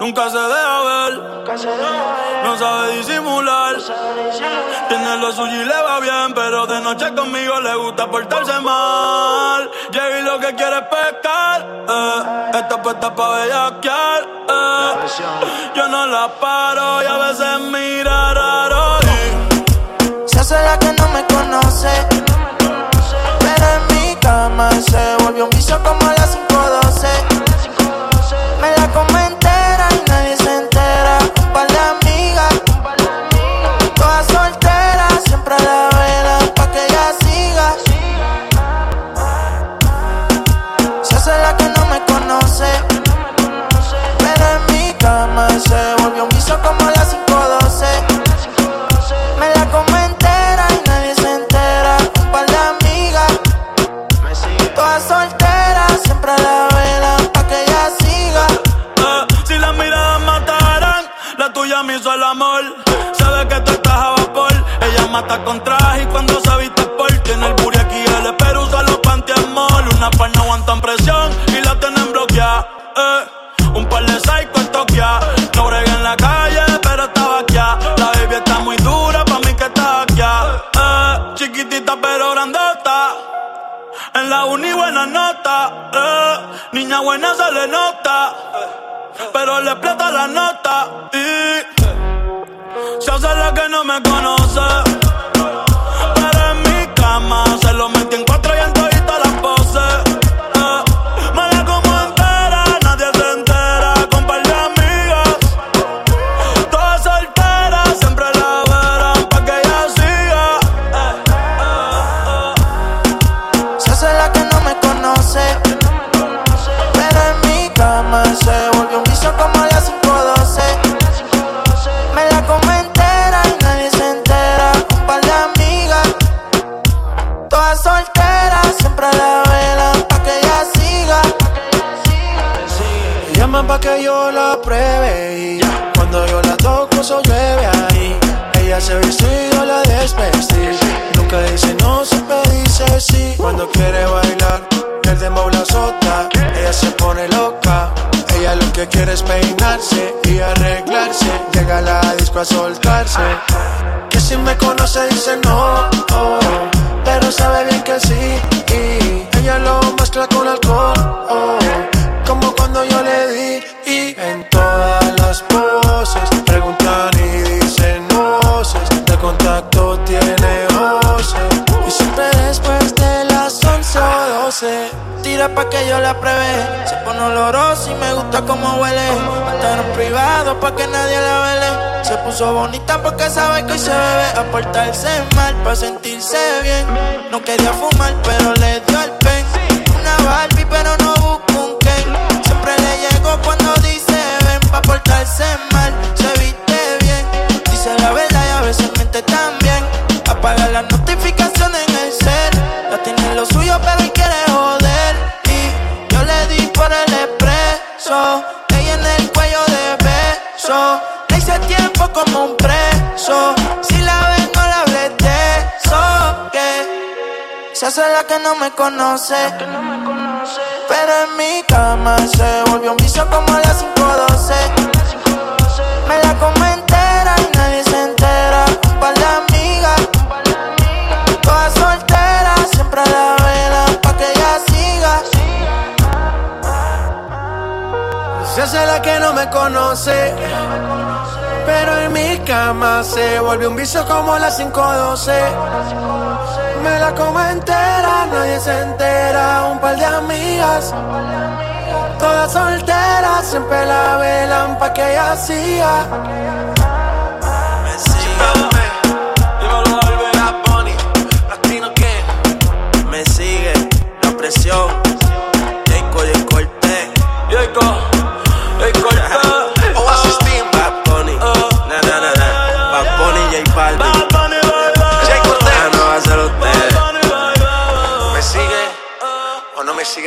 Nunca se deja ver, no sabe disimular. Tiene lo suyo y le va bien, pero de noche conmigo le gusta portarse mal. Llega y lo que quiere es pescar, eh. Está puesta pa' bellaquear, eh. Yo no la paro y a veces mira tuya me hizo el amor. Sabe que tú estás a vapor. Ella mata con traje y cuando se viste por tiene el booty aquí el espero usa los pantiamol. Una par no aguantan presión y la tienen bloqueada. Eh, un par de psycho en Tokia. No bregué en la calle, pero estaba aquí. La baby está muy dura, pa' mí que está aquí. Eh, chiquitita pero grandota. En la uni buena nota, eh. niña buena se le nota, pero le explota la nota y se hace la que no me conoce. Pero en mi cama se lo metí en cuatro eso llueve ahí. Ella se vestido la desvestí. Nunca dice no, siempre dice sí. Cuando quiere bailar, el dembow la azota. Ella se pone loca. Ella lo que quiere es peinarse y arreglarse. Llega a la disco a soltarse. Que si me conoce dice no, oh, pero sabe bien que sí. Y ella lo mezcla con alcohol. oh, como cuando yo le di y en todas las o 12 Tira pa' que yo la pruebe. Se pone olorosa y me gusta como huele. Hasta en privado pa' que nadie la vele. Se puso bonita porque sabe que hoy se bebe. A portarse mal pa' sentirse bien. No quería fumar, pero le dio el pen. Una Barbie, pero no busca un Ken. Siempre le llego cuando dice ven pa' portarse mal. Se viste bien, dice la verdad y a veces mente también. Apaga las notificaciones tiempo como un preso. Si la ven, no la hables de eso. Que se hace la que no me conoce. Pero en mi cama se volvió un vicio como las 512. Me la come entera y nadie se entera. Un par de amigas, todas solteras, siempre a la vela pa' que ella siga. se hace la que no me conoce pero en mi cama se volvió un vicio como las 512 me la como entera nadie se entera un par de amigas. Todas solteras siempre la velan pa' que ella siga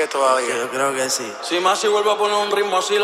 todavía? Yo creo que sí. Si más si vuelvo a poner un ritmo así,